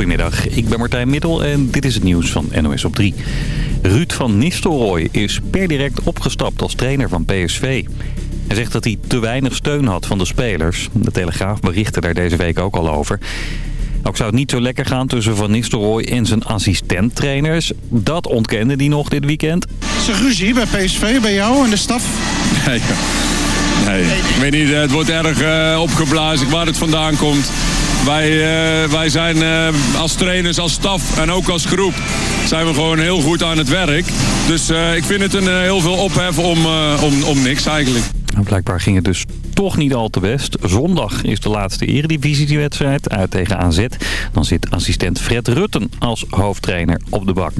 Goedemiddag, ik ben Martijn Middel en dit is het nieuws van NOS op 3. Ruud van Nistelrooy is per direct opgestapt als trainer van PSV. Hij zegt dat hij te weinig steun had van de spelers. De Telegraaf berichtte daar deze week ook al over. Ook zou het niet zo lekker gaan tussen Van Nistelrooy en zijn assistenttrainers. Dat ontkende hij nog dit weekend. Is er ruzie bij PSV, bij jou en de staf? Nee, nee. ik weet niet, het wordt erg uh, opgeblazen waar het vandaan komt. Wij, uh, wij zijn uh, als trainers, als staf en ook als groep zijn we gewoon heel goed aan het werk. Dus ik vind het een heel veel ophef om, om, om niks eigenlijk. Blijkbaar ging het dus toch niet al te best. Zondag is de laatste eredivisiewedstrijd uit tegen AZ. Dan zit assistent Fred Rutten als hoofdtrainer op de bank.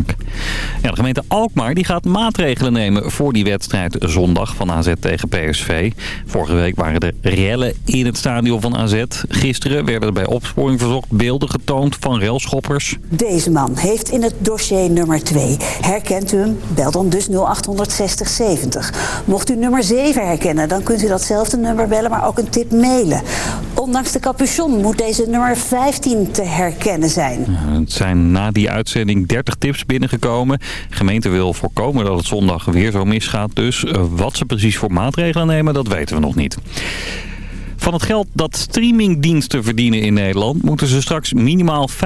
Ja, de gemeente Alkmaar die gaat maatregelen nemen voor die wedstrijd zondag van AZ tegen PSV. Vorige week waren er rellen in het stadion van AZ. Gisteren werden er bij opsporing verzocht beelden getoond van railschoppers. Deze man heeft in het dossier nummer 2. Herkent u hem? Bel dan dus 0860 70. Mocht u nummer 7 herkennen, dan kunt u datzelfde nummer bellen, maar ook een tip mailen. Ondanks de capuchon moet deze nummer 15 te herkennen zijn. Het zijn na die uitzending 30 tips binnengekomen. De gemeente wil voorkomen dat het zondag weer zo misgaat. Dus eh, wat ze precies voor maatregelen nemen, dat weten we nog niet. Van het geld dat streamingdiensten verdienen in Nederland... moeten ze straks minimaal 5%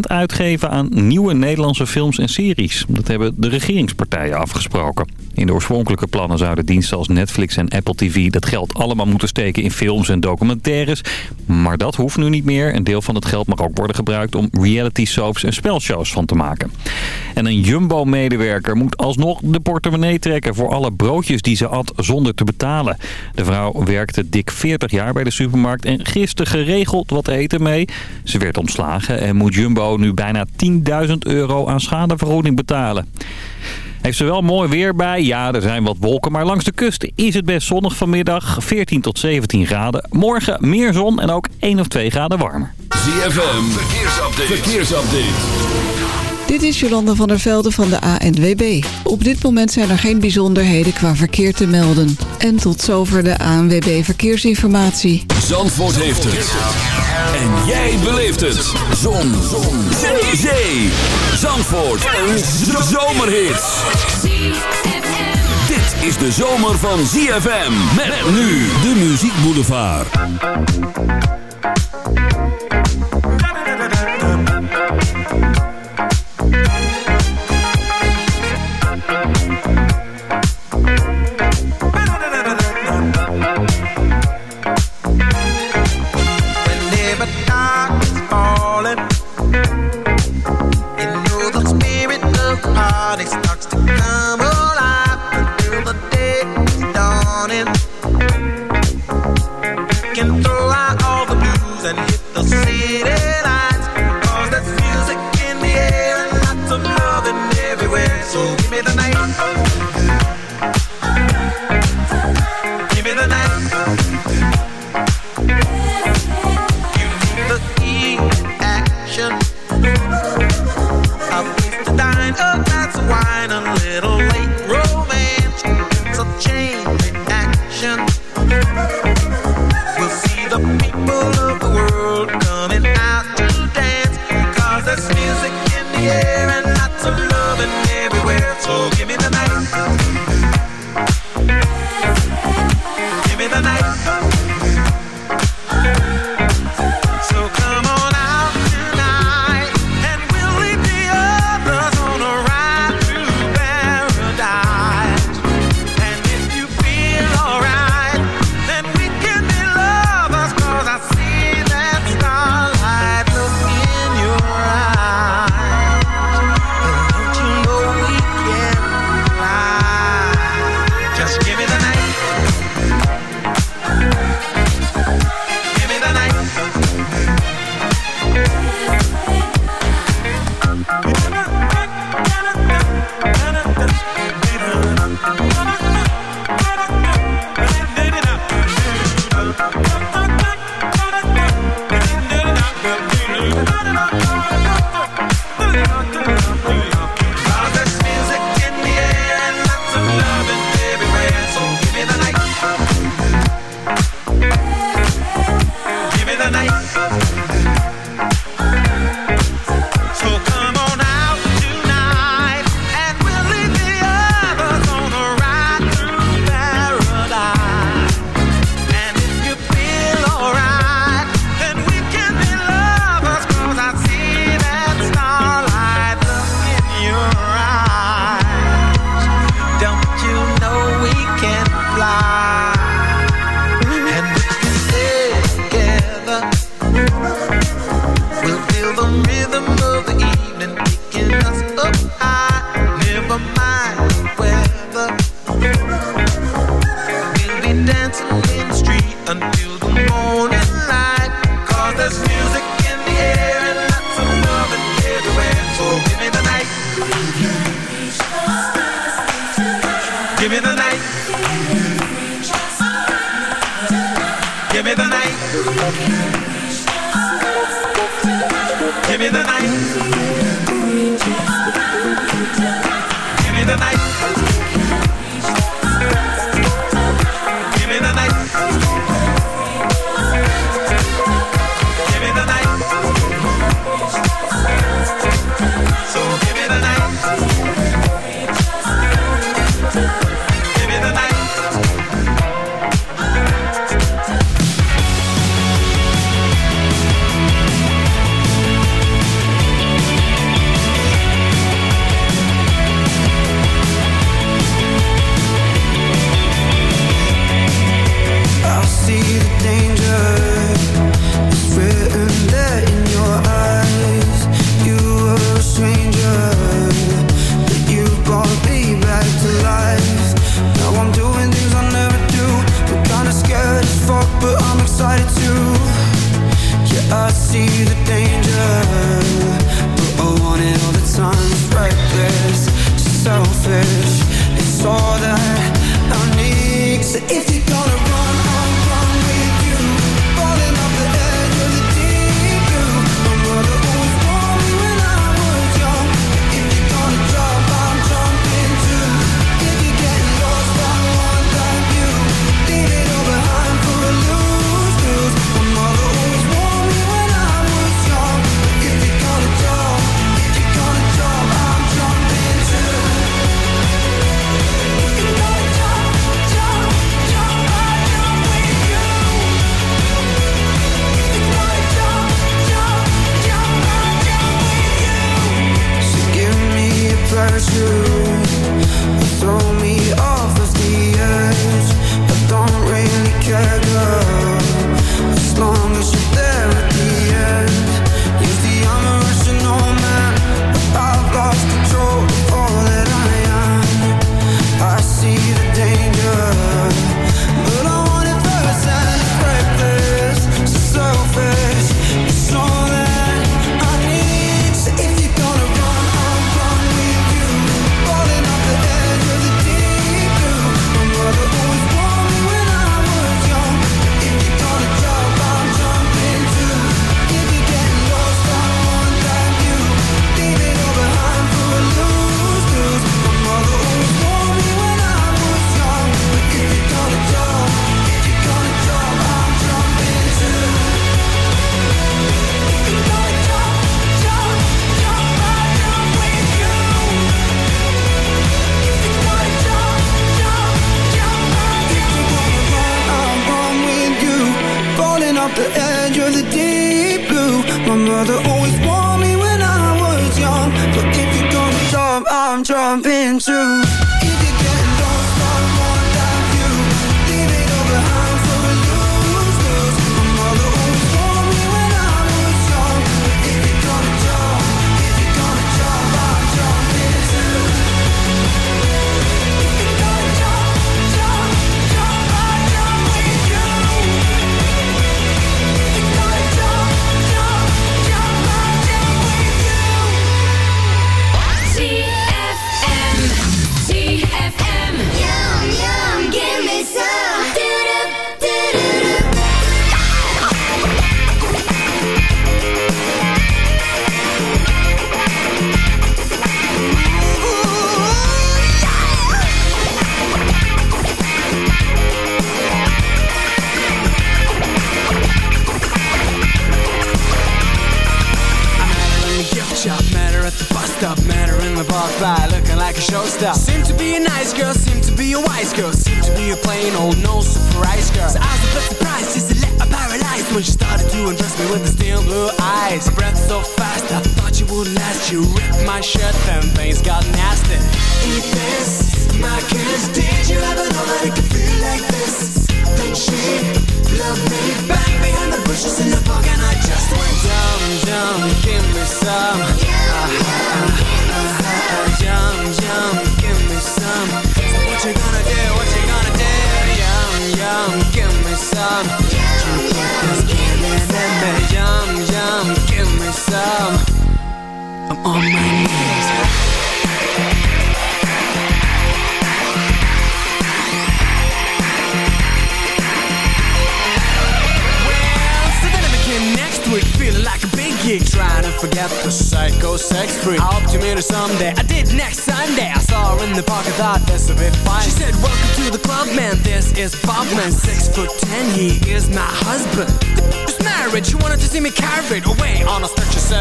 uitgeven aan nieuwe Nederlandse films en series. Dat hebben de regeringspartijen afgesproken. In de oorspronkelijke plannen zouden diensten als Netflix en Apple TV... dat geld allemaal moeten steken in films en documentaires. Maar dat hoeft nu niet meer. Een deel van het geld mag ook worden gebruikt om reality soaps en spelshows van te maken. En een Jumbo-medewerker moet alsnog de portemonnee trekken... voor alle broodjes die ze at zonder te betalen. De vrouw werkte dik 40 jaar bij de supermarkt en gisteren geregeld wat eten mee. Ze werd ontslagen en moet Jumbo nu bijna 10.000 euro aan schadevergoeding betalen. Heeft ze wel mooi weer bij. Ja, er zijn wat wolken, maar langs de kust is het best zonnig vanmiddag. 14 tot 17 graden. Morgen meer zon en ook 1 of 2 graden warmer. ZFM, verkeersupdate. verkeersupdate. Dit is Jolanda van der Velde van de ANWB. Op dit moment zijn er geen bijzonderheden qua verkeer te melden. En tot zover de ANWB Verkeersinformatie. Zandvoort heeft het. En jij beleeft het. Zon. Zon. Zee. Zee. Zandvoort. Een zomerhit. Dit is de zomer van ZFM. Met nu de Muziek Boulevard. exotics.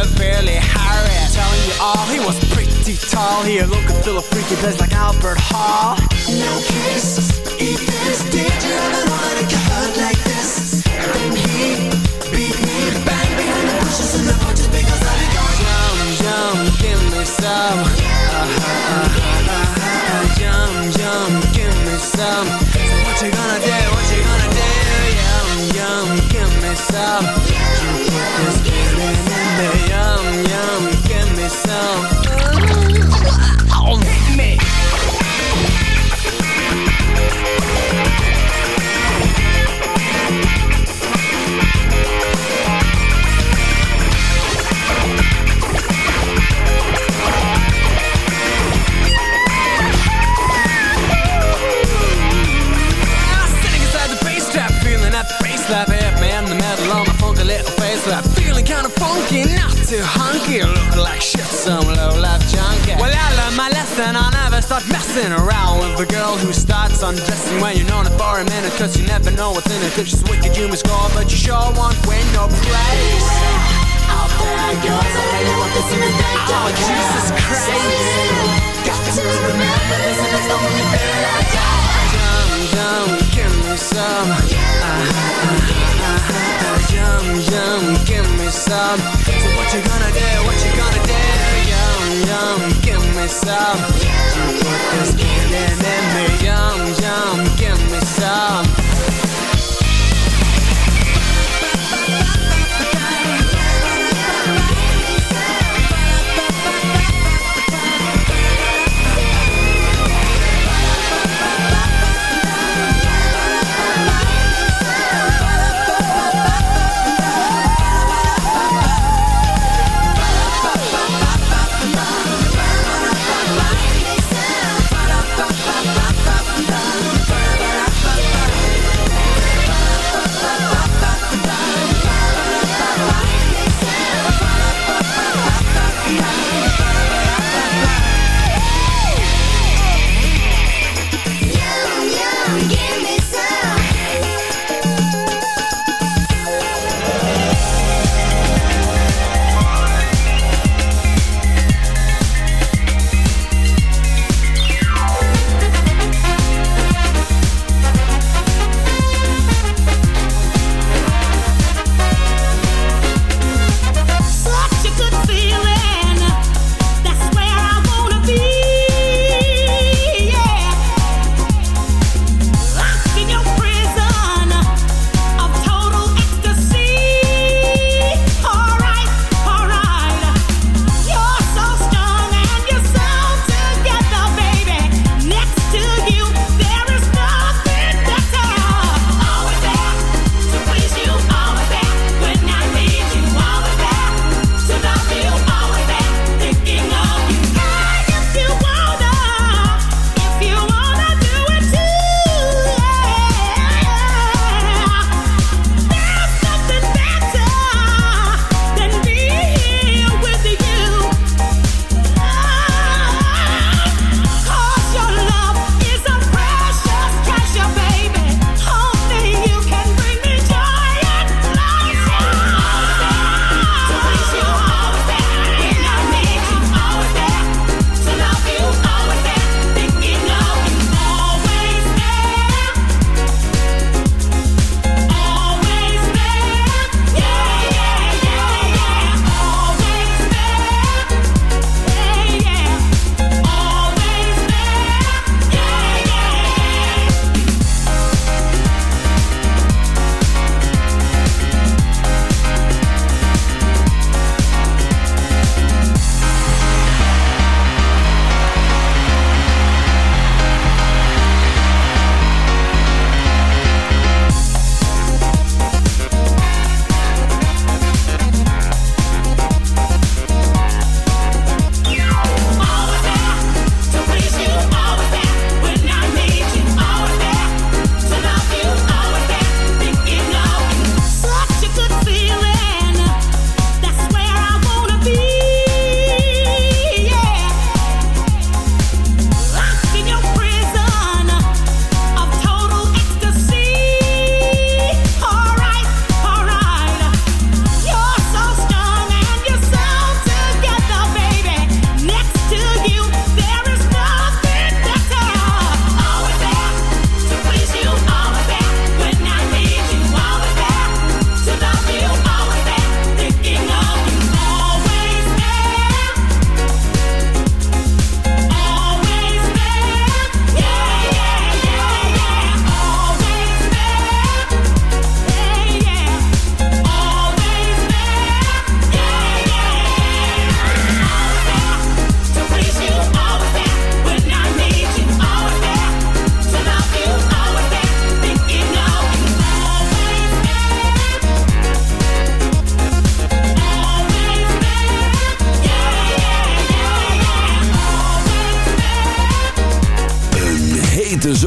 Severely harried. Telling you all, he was pretty tall. He looked and feel a freaky place like Albert Hall. No kisses, eat this. Did some low life junkie. Well, I learned my lesson, I'll never start messing around with a girl who starts undressing when you're known her for a minute, cause you never know what's in it. If she's wicked, you must score, but you sure won't win no praise. Out there goes, I really want this in the. Oh, Jesus Christ. Got to remember this, and it's the only thing I got. Yum, yum, give me some. Uh-huh, uh-huh, uh-huh. Yum, yum, give me some. So what you gonna do? What you gonna do? Yum, yum, give me some. You put this feeling in me. Yum, yum, give me some.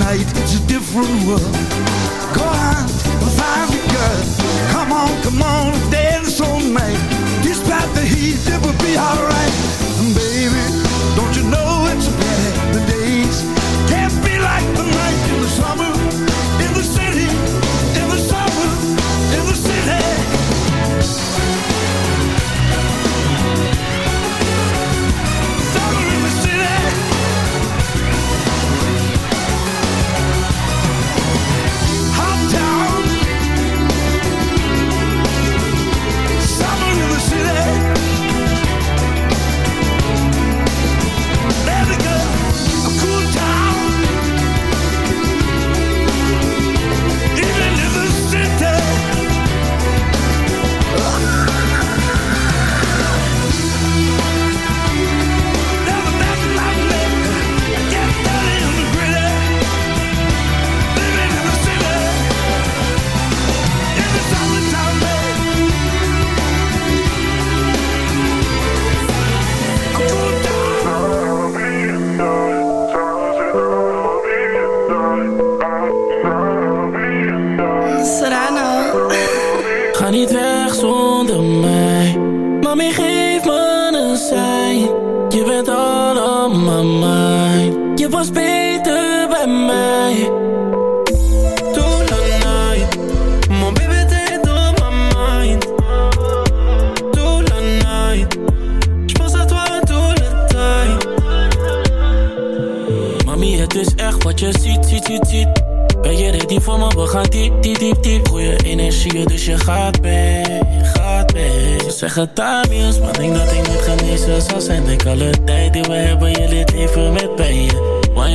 night it's a different world. Go on, find a girl. Come on, come on, dance all night. Despite the heat, it will be alright.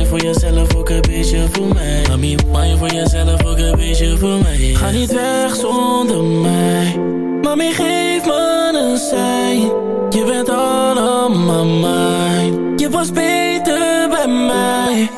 Voor jezelf, ook een beetje voor mij. Mami, wine voor jezelf, ook een beetje voor mij. Ga niet weg zonder mij. Mami, geef me een sein. Je bent allemaal mijn. Je was beter bij mij.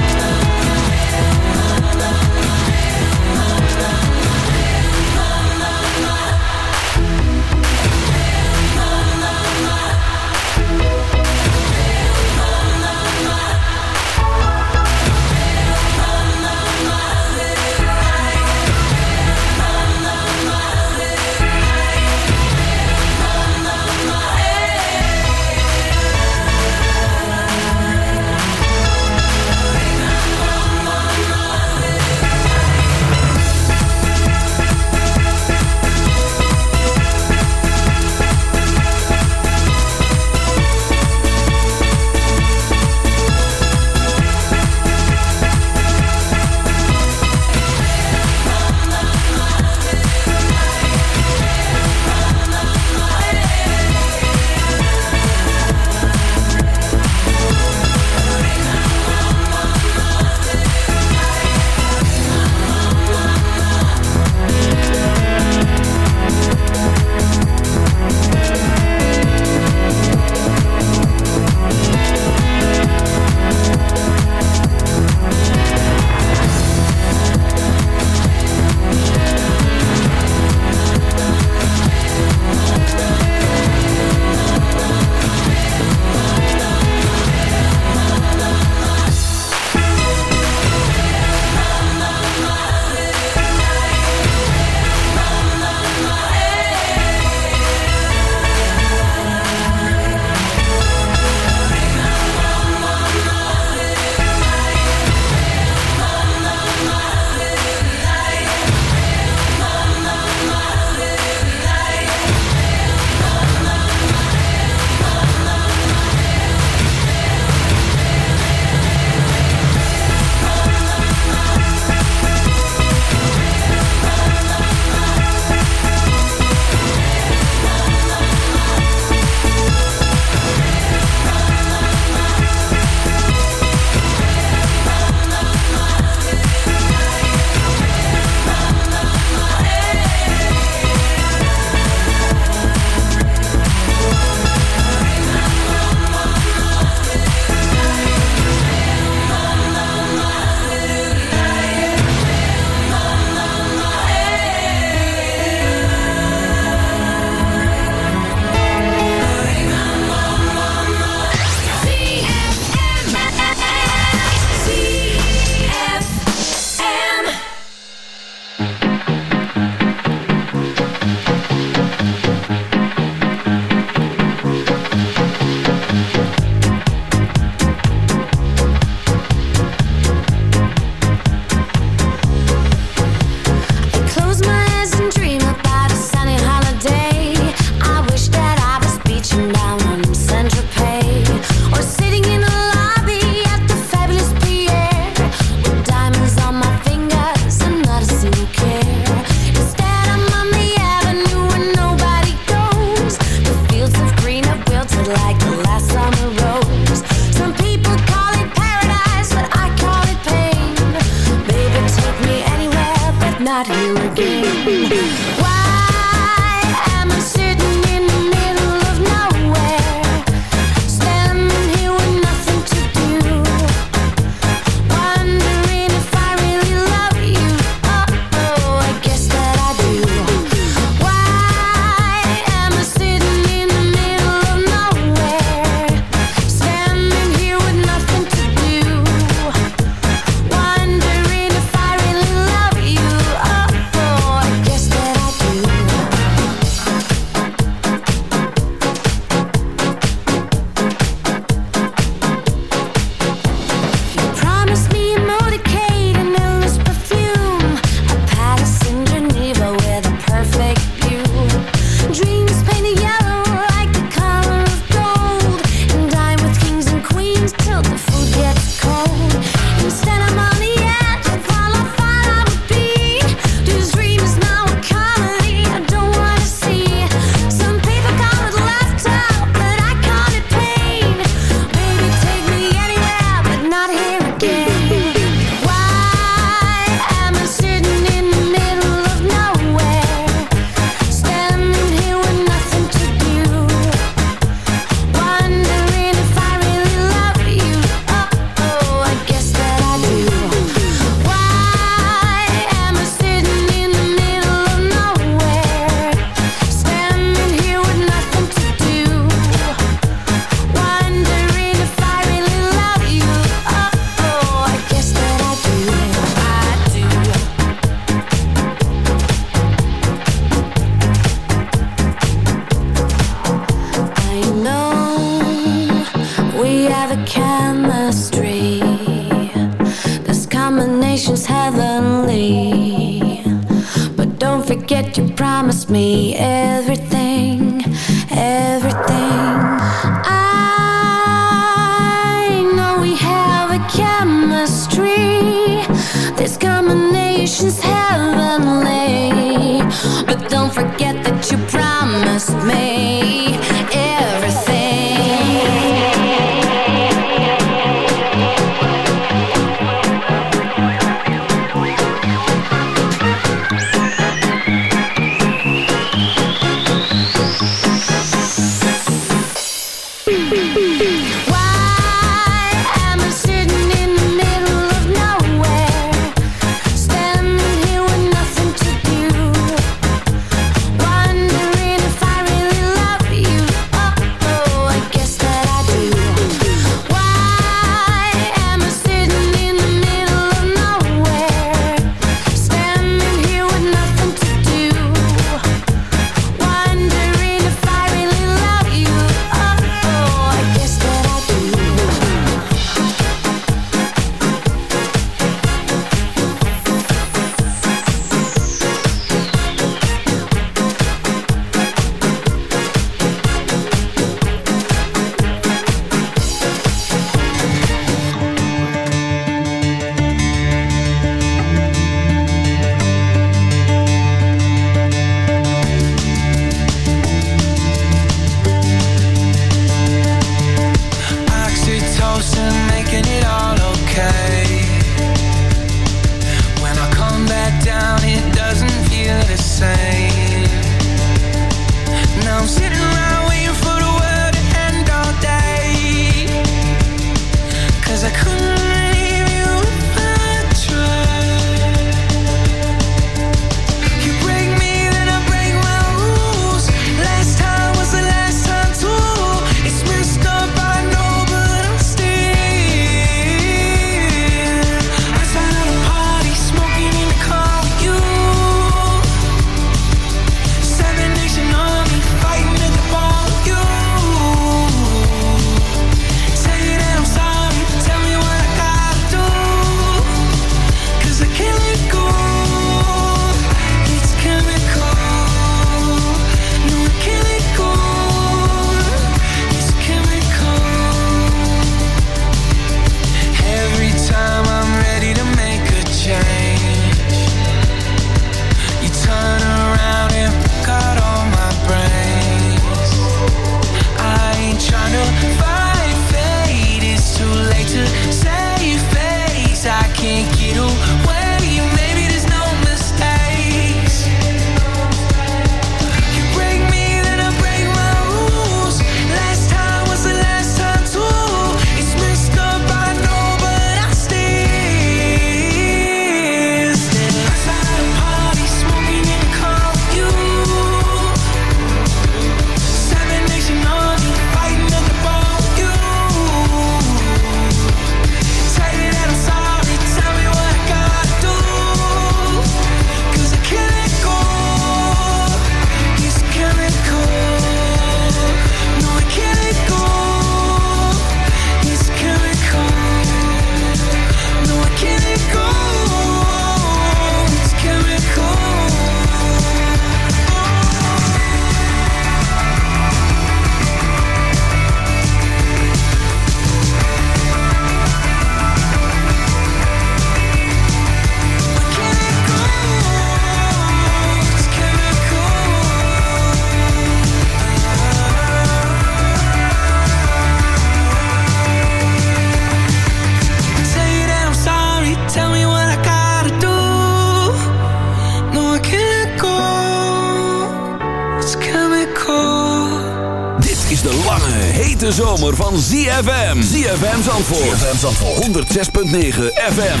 Zandvoort. ZFM Zandvoort. 106.9 FM.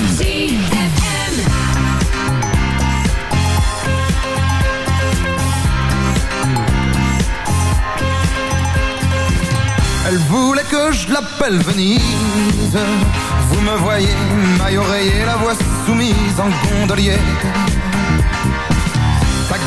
Elle voulait que je l'appelle Venise. Vous me voyez, maille oreiller, la voix soumise en gondolier.